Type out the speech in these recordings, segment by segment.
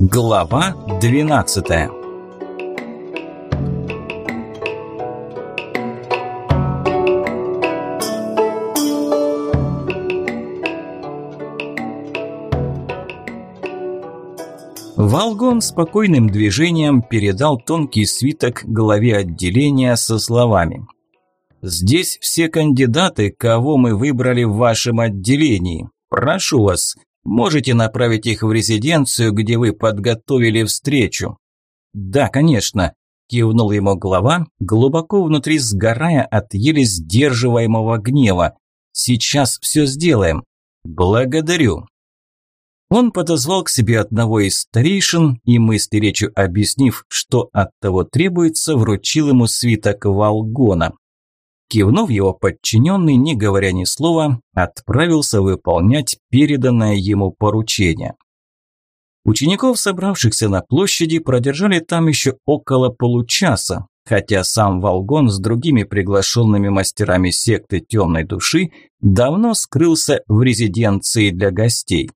Глава 12 Волгон спокойным движением передал тонкий свиток главе отделения со словами «Здесь все кандидаты, кого мы выбрали в вашем отделении. Прошу вас, можете направить их в резиденцию, где вы подготовили встречу». «Да, конечно», – кивнул ему глава, глубоко внутри сгорая от еле сдерживаемого гнева. «Сейчас все сделаем». «Благодарю», он подозвал к себе одного из старейшин и мысли речью объяснив, что от того требуется, вручил ему свиток Волгона. Кивнув его подчиненный, не говоря ни слова, отправился выполнять переданное ему поручение. Учеников, собравшихся на площади, продержали там еще около получаса, хотя сам Волгон с другими приглашенными мастерами секты темной души давно скрылся в резиденции для гостей.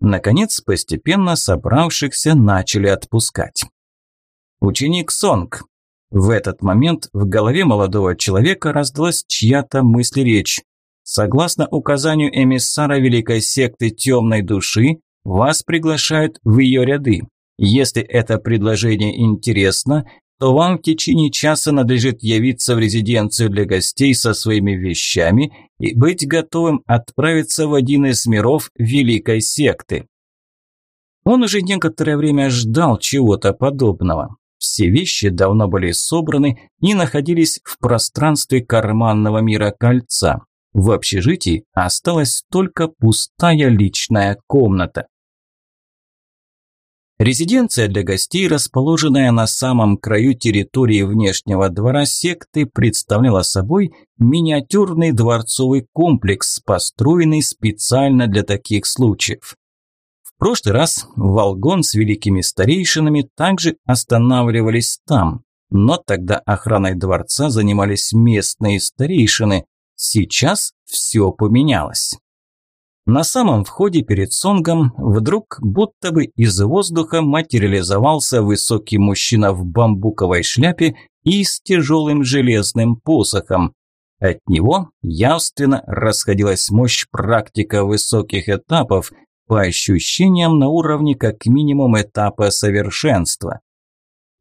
Наконец, постепенно собравшихся начали отпускать. Ученик Сонг. В этот момент в голове молодого человека раздалась чья-то мысль-речь. Согласно указанию эмиссара Великой Секты Темной Души, вас приглашают в ее ряды. Если это предложение интересно, то вам в течение часа надлежит явиться в резиденцию для гостей со своими вещами и быть готовым отправиться в один из миров Великой Секты. Он уже некоторое время ждал чего-то подобного. Все вещи давно были собраны и находились в пространстве карманного мира кольца. В общежитии осталась только пустая личная комната. Резиденция для гостей, расположенная на самом краю территории внешнего двора секты, представляла собой миниатюрный дворцовый комплекс, построенный специально для таких случаев. В прошлый раз Волгон с великими старейшинами также останавливались там, но тогда охраной дворца занимались местные старейшины. Сейчас все поменялось. На самом входе перед Сонгом вдруг будто бы из воздуха материализовался высокий мужчина в бамбуковой шляпе и с тяжелым железным посохом. От него явственно расходилась мощь практика высоких этапов, по ощущениям на уровне как минимум этапа совершенства.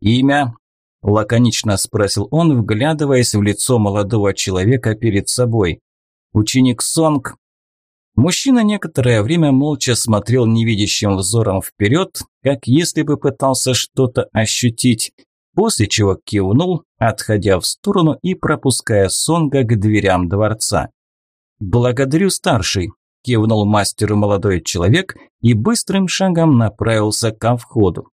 «Имя?» – лаконично спросил он, вглядываясь в лицо молодого человека перед собой. «Ученик Сонг Мужчина некоторое время молча смотрел невидящим взором вперед, как если бы пытался что-то ощутить, после чего кивнул, отходя в сторону и пропуская Сонга к дверям дворца. «Благодарю, старший», – кивнул мастеру молодой человек и быстрым шагом направился ко входу.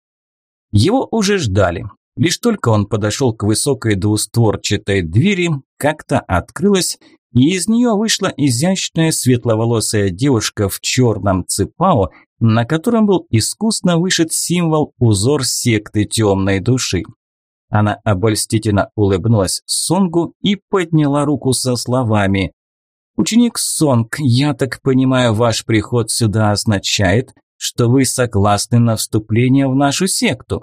Его уже ждали. Лишь только он подошел к высокой двустворчатой двери, как-то открылась, и из нее вышла изящная светловолосая девушка в черном ципао, на котором был искусно вышит символ узор секты темной души. Она обольстительно улыбнулась Сонгу и подняла руку со словами «Ученик Сонг, я так понимаю, ваш приход сюда означает, что вы согласны на вступление в нашу секту?»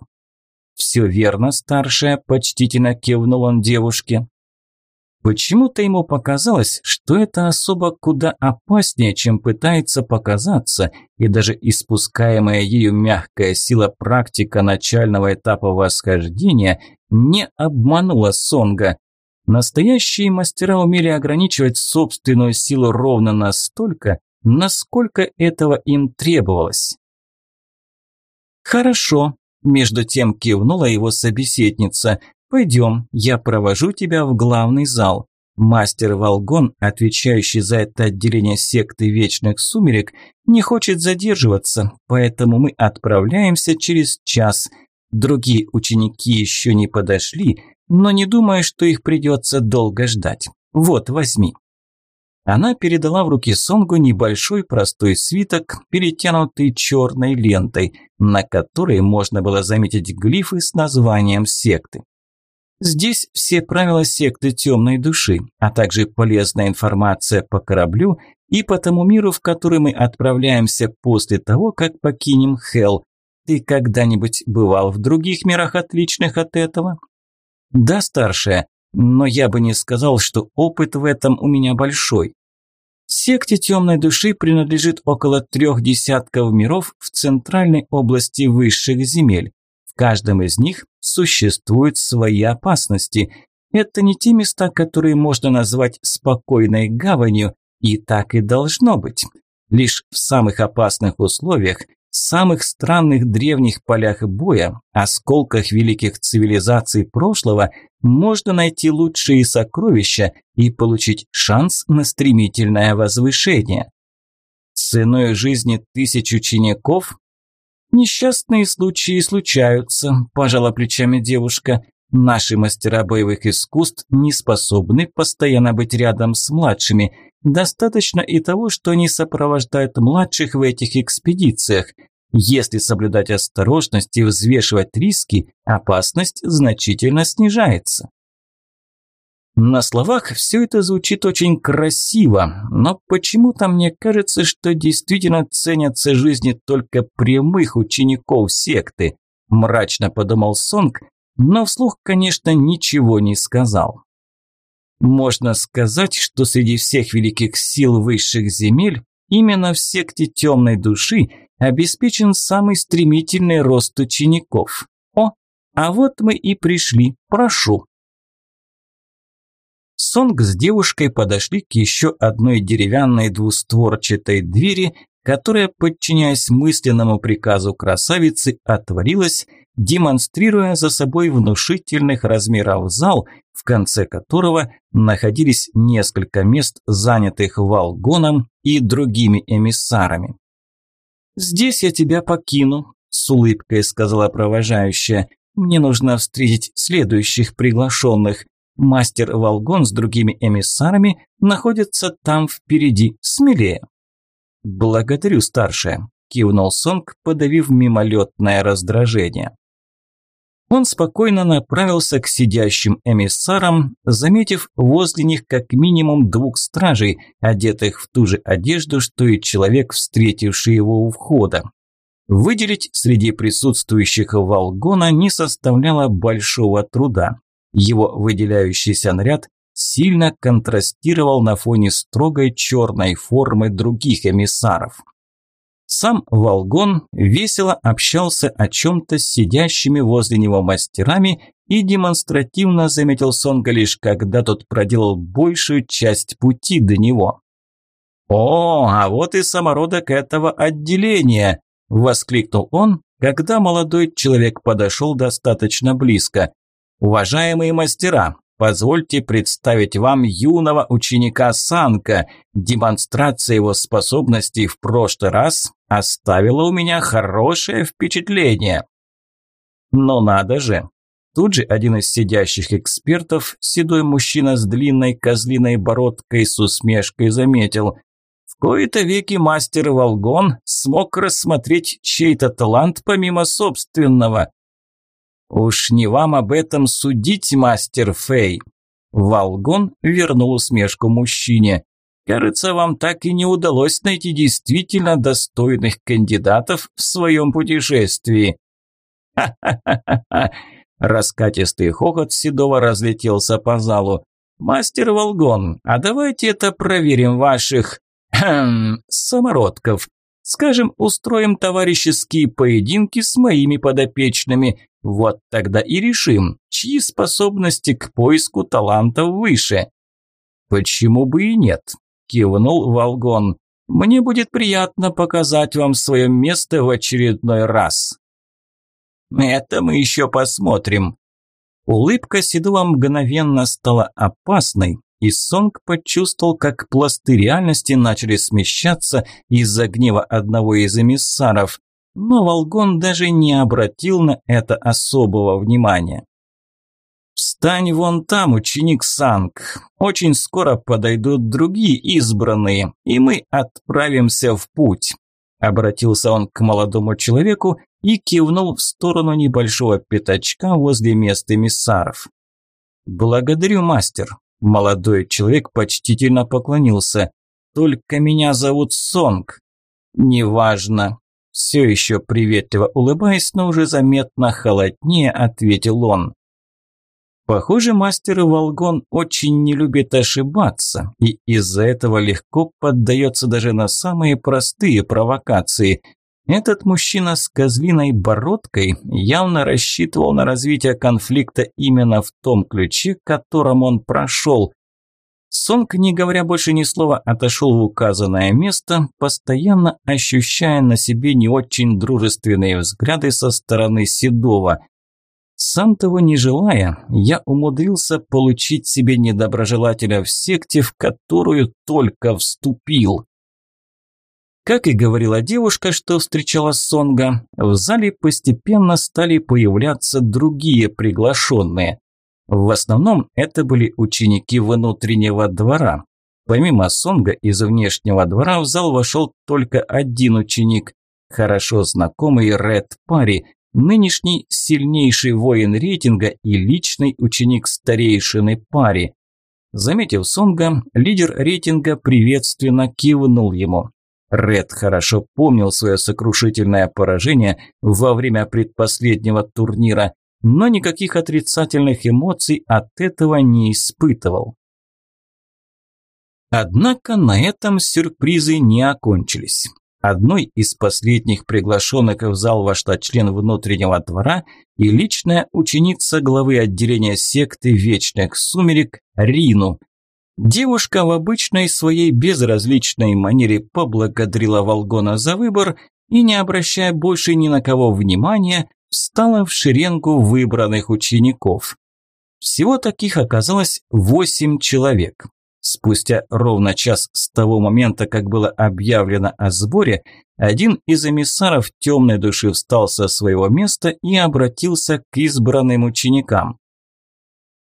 «Все верно, старшая», – почтительно кивнул он девушке. Почему-то ему показалось, что это особо куда опаснее, чем пытается показаться, и даже испускаемая ею мягкая сила практика начального этапа восхождения не обманула Сонга. Настоящие мастера умели ограничивать собственную силу ровно настолько, насколько этого им требовалось. «Хорошо», – между тем кивнула его собеседница – «Пойдем, я провожу тебя в главный зал». Мастер Волгон, отвечающий за это отделение секты Вечных Сумерек, не хочет задерживаться, поэтому мы отправляемся через час. Другие ученики еще не подошли, но не думаю, что их придется долго ждать. Вот, возьми. Она передала в руки Сонгу небольшой простой свиток, перетянутый черной лентой, на которой можно было заметить глифы с названием секты. Здесь все правила секты темной души, а также полезная информация по кораблю и по тому миру, в который мы отправляемся после того, как покинем Хелл. ты когда-нибудь бывал в других мирах, отличных от этого? Да, старшая, но я бы не сказал, что опыт в этом у меня большой. Секте темной души принадлежит около трех десятков миров в центральной области высших земель. В каждом из них существуют свои опасности. Это не те места, которые можно назвать спокойной гаванью, и так и должно быть. Лишь в самых опасных условиях самых странных древних полях боя, осколках великих цивилизаций прошлого, можно найти лучшие сокровища и получить шанс на стремительное возвышение. Ценой жизни тысяч учеников? Несчастные случаи случаются, пожала плечами девушка. Наши мастера боевых искусств не способны постоянно быть рядом с младшими. Достаточно и того, что они сопровождают младших в этих экспедициях. Если соблюдать осторожность и взвешивать риски, опасность значительно снижается. На словах все это звучит очень красиво, но почему-то мне кажется, что действительно ценятся жизни только прямых учеников секты, мрачно подумал Сонг, но вслух, конечно, ничего не сказал. Можно сказать, что среди всех великих сил высших земель именно в секте темной души обеспечен самый стремительный рост учеников. О, а вот мы и пришли, прошу. Сонг с девушкой подошли к еще одной деревянной двустворчатой двери, которая, подчиняясь мысленному приказу красавицы, отворилась, демонстрируя за собой внушительных размеров зал, в конце которого находились несколько мест, занятых Волгоном и другими эмиссарами. «Здесь я тебя покину», – с улыбкой сказала провожающая. «Мне нужно встретить следующих приглашенных. Мастер Волгон с другими эмиссарами находится там впереди, смелее». «Благодарю, старшая», – кивнул Сонг, подавив мимолетное раздражение. Он спокойно направился к сидящим эмиссарам, заметив возле них как минимум двух стражей, одетых в ту же одежду, что и человек, встретивший его у входа. Выделить среди присутствующих Волгона не составляло большого труда. Его выделяющийся наряд сильно контрастировал на фоне строгой черной формы других эмиссаров. Сам Волгон весело общался о чем-то с сидящими возле него мастерами и демонстративно заметил Сонга лишь когда тот проделал большую часть пути до него. «О, а вот и самородок этого отделения!» – воскликнул он, когда молодой человек подошел достаточно близко. «Уважаемые мастера, Позвольте представить вам юного ученика Санка. Демонстрация его способностей в прошлый раз оставила у меня хорошее впечатление. Но надо же. Тут же один из сидящих экспертов, седой мужчина с длинной козлиной бородкой с усмешкой заметил. В кои-то веки мастер Волгон смог рассмотреть чей-то талант помимо собственного. «Уж не вам об этом судить, мастер Фэй!» Волгон вернул усмешку мужчине. «Кажется, вам так и не удалось найти действительно достойных кандидатов в своем путешествии». «Ха-ха-ха-ха!» Раскатистый хохот Седова разлетелся по залу. «Мастер Волгон, а давайте это проверим ваших... Хм, самородков. Скажем, устроим товарищеские поединки с моими подопечными. Вот тогда и решим, чьи способности к поиску талантов выше. Почему бы и нет? Кивнул Волгон. Мне будет приятно показать вам свое место в очередной раз. Это мы еще посмотрим. Улыбка Седова мгновенно стала опасной, и Сонг почувствовал, как пласты реальности начали смещаться из-за гнева одного из эмиссаров но Волгон даже не обратил на это особого внимания. «Встань вон там, ученик Санг. Очень скоро подойдут другие избранные, и мы отправимся в путь», – обратился он к молодому человеку и кивнул в сторону небольшого пятачка возле места миссаров. «Благодарю, мастер», – молодой человек почтительно поклонился. «Только меня зовут Сонг». «Неважно», Все еще приветливо улыбаясь, но уже заметно холоднее, ответил он. Похоже, мастер Волгон очень не любит ошибаться, и из-за этого легко поддается даже на самые простые провокации. Этот мужчина с козлиной бородкой явно рассчитывал на развитие конфликта именно в том ключе, которым он прошел. Сонг, не говоря больше ни слова, отошел в указанное место, постоянно ощущая на себе не очень дружественные взгляды со стороны Седова – сам того не желая, я умудрился получить себе недоброжелателя в секте, в которую только вступил. Как и говорила девушка, что встречала Сонга, в зале постепенно стали появляться другие приглашенные. В основном это были ученики внутреннего двора. Помимо Сонга из внешнего двора в зал вошел только один ученик, хорошо знакомый Ред Пари, нынешний сильнейший воин рейтинга и личный ученик старейшины пари. Заметив Сонга, лидер рейтинга приветственно кивнул ему. Ред хорошо помнил свое сокрушительное поражение во время предпоследнего турнира, но никаких отрицательных эмоций от этого не испытывал. Однако на этом сюрпризы не окончились. Одной из последних приглашенных в зал вошла член внутреннего двора и личная ученица главы отделения секты Вечных Сумерек Рину. Девушка в обычной своей безразличной манере поблагодарила Волгона за выбор и, не обращая больше ни на кого внимания, встала в шеренгу выбранных учеников. Всего таких оказалось восемь человек. Спустя ровно час с того момента, как было объявлено о сборе, один из эмиссаров темной души встал со своего места и обратился к избранным ученикам.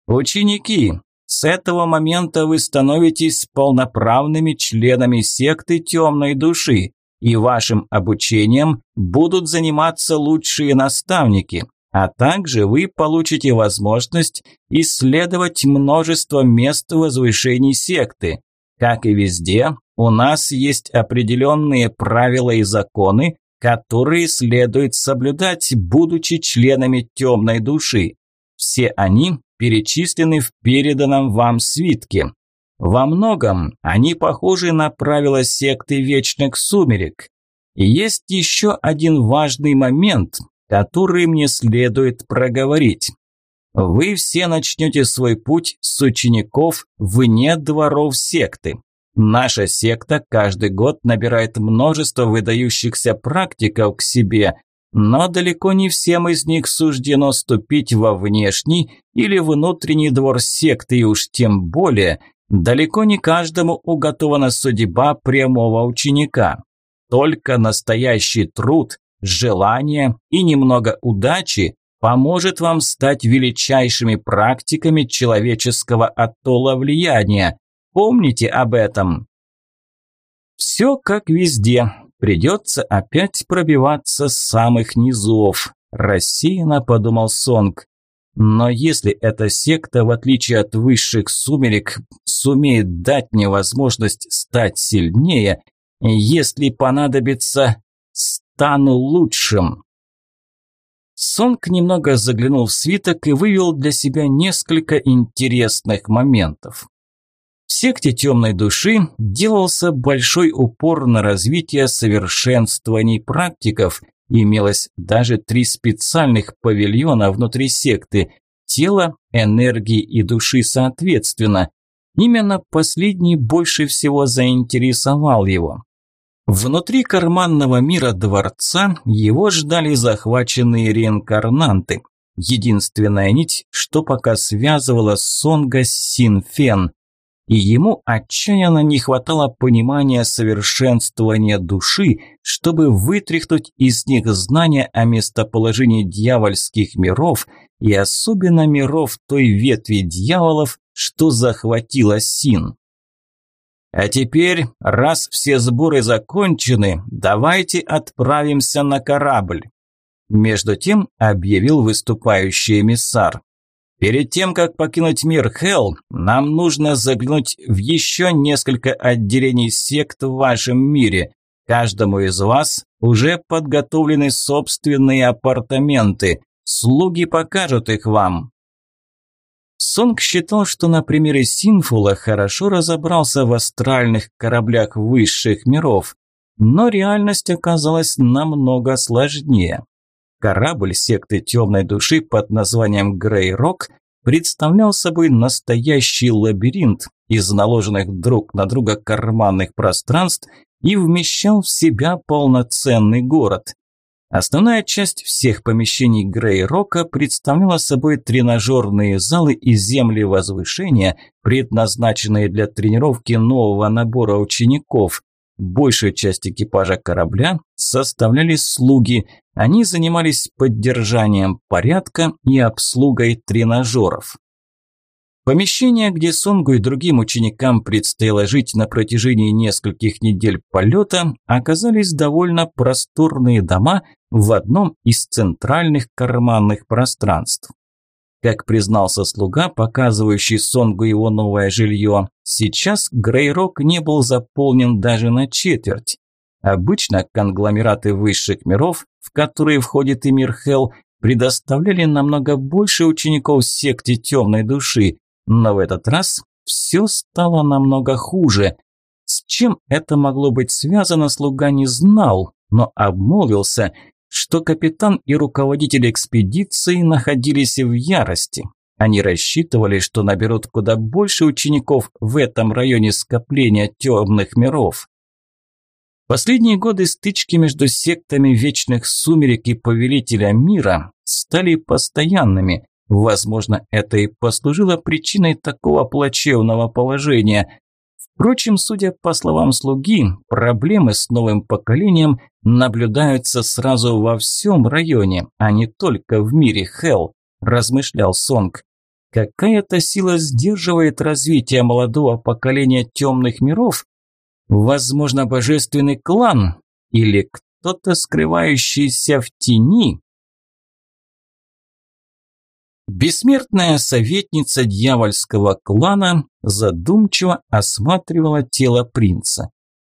«Ученики, с этого момента вы становитесь полноправными членами секты темной души, и вашим обучением будут заниматься лучшие наставники. А также вы получите возможность исследовать множество мест возвышений секты. Как и везде, у нас есть определенные правила и законы, которые следует соблюдать, будучи членами темной души. Все они перечислены в переданном вам свитке. Во многом они похожи на правила секты Вечных Сумерек. И есть еще один важный момент, которые мне следует проговорить. Вы все начнете свой путь с учеников вне дворов секты. Наша секта каждый год набирает множество выдающихся практиков к себе, но далеко не всем из них суждено ступить во внешний или внутренний двор секты, и уж тем более далеко не каждому уготована судьба прямого ученика. Только настоящий труд, желание и немного удачи поможет вам стать величайшими практиками человеческого атолла влияния. Помните об этом. Все как везде. Придется опять пробиваться с самых низов. Рассеянно подумал Сонг. Но если эта секта, в отличие от высших сумерек, сумеет дать мне возможность стать сильнее, если понадобится, стану лучшим. Сонг немного заглянул в свиток и вывел для себя несколько интересных моментов. В секте темной души делался большой упор на развитие совершенствований практиков, имелось даже три специальных павильона внутри секты – тела, энергии и души соответственно. Именно последний больше всего заинтересовал его. Внутри карманного мира дворца его ждали захваченные реинкарнанты. Единственная нить, что пока связывала Сонга с Синфен. И ему отчаянно не хватало понимания совершенствования души, чтобы вытряхнуть из них знания о местоположении дьявольских миров и особенно миров той ветви дьяволов, что захватила Син. А теперь, раз все сборы закончены, давайте отправимся на корабль. Между тем объявил выступающий эмиссар. Перед тем, как покинуть мир Хелл, нам нужно заглянуть в еще несколько отделений сект в вашем мире. Каждому из вас уже подготовлены собственные апартаменты. Слуги покажут их вам. Сонг считал, что на примере Синфула хорошо разобрался в астральных кораблях высших миров, но реальность оказалась намного сложнее. Корабль секты темной души под названием Грей Рок представлял собой настоящий лабиринт из наложенных друг на друга карманных пространств и вмещал в себя полноценный город. Основная часть всех помещений Грей-Рока представляла собой тренажерные залы и земли возвышения, предназначенные для тренировки нового набора учеников. Большую часть экипажа корабля составляли слуги. Они занимались поддержанием порядка и обслугой тренажеров. Помещения, где Сонгу и другим ученикам предстояло жить на протяжении нескольких недель полета, оказались довольно просторные дома в одном из центральных карманных пространств. Как признался слуга, показывающий Сонгу его новое жилье, сейчас Грейрок не был заполнен даже на четверть. Обычно конгломераты высших миров, в которые входит и мир Хелл, предоставляли намного больше учеников секте темной души, но в этот раз все стало намного хуже. С чем это могло быть связано, слуга не знал, но обмолвился, что капитан и руководитель экспедиции находились в ярости. Они рассчитывали, что наберут куда больше учеников в этом районе скопления темных миров. Последние годы стычки между сектами Вечных Сумерек и Повелителя Мира стали постоянными, Возможно, это и послужило причиной такого плачевного положения. Впрочем, судя по словам слуги, проблемы с новым поколением наблюдаются сразу во всем районе, а не только в мире Хелл, размышлял Сонг. Какая-то сила сдерживает развитие молодого поколения темных миров? Возможно, божественный клан или кто-то скрывающийся в тени? Бессмертная советница дьявольского клана задумчиво осматривала тело принца.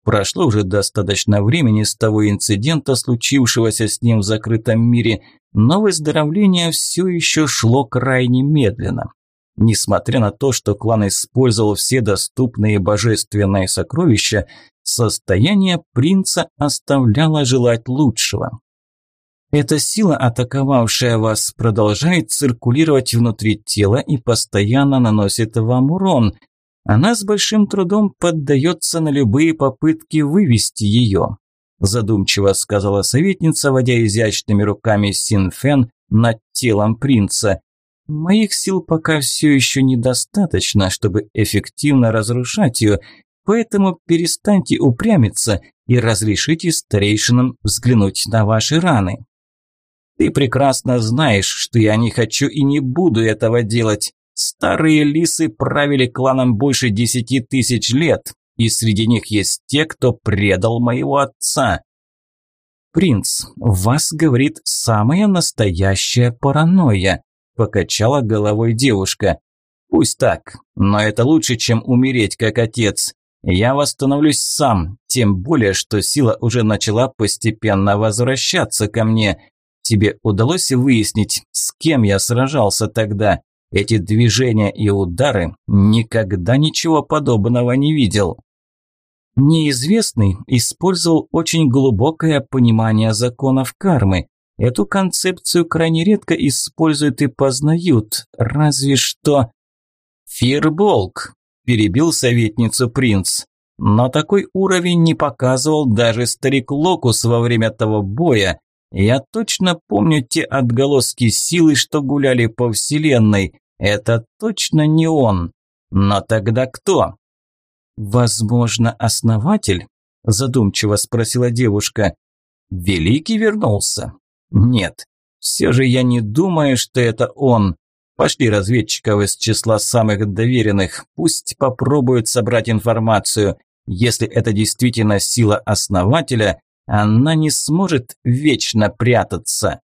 Прошло уже достаточно времени с того инцидента, случившегося с ним в закрытом мире, но выздоровление все еще шло крайне медленно. Несмотря на то, что клан использовал все доступные божественные сокровища, состояние принца оставляло желать лучшего. Эта сила, атаковавшая вас, продолжает циркулировать внутри тела и постоянно наносит вам урон. Она с большим трудом поддается на любые попытки вывести ее. Задумчиво сказала советница, водя изящными руками Синфен над телом принца. Моих сил пока все еще недостаточно, чтобы эффективно разрушать ее, поэтому перестаньте упрямиться и разрешите старейшинам взглянуть на ваши раны. Ты прекрасно знаешь, что я не хочу и не буду этого делать. Старые лисы правили кланом больше десяти тысяч лет, и среди них есть те, кто предал моего отца. Принц, вас говорит самая настоящая паранойя, покачала головой девушка. Пусть так, но это лучше, чем умереть как отец. Я восстановлюсь сам, тем более, что сила уже начала постепенно возвращаться ко мне. Тебе удалось выяснить, с кем я сражался тогда? Эти движения и удары никогда ничего подобного не видел. Неизвестный использовал очень глубокое понимание законов кармы. Эту концепцию крайне редко используют и познают, разве что... «Фирболк», – перебил советницу принц. Но такой уровень не показывал даже старик Локус во время того боя, я точно помню те отголоски силы, что гуляли по вселенной. Это точно не он. Но тогда кто? Возможно, основатель? Задумчиво спросила девушка. Великий вернулся? Нет. Все же я не думаю, что это он. Пошли разведчиков из числа самых доверенных. Пусть попробуют собрать информацию. Если это действительно сила основателя, она не сможет вечно прятаться.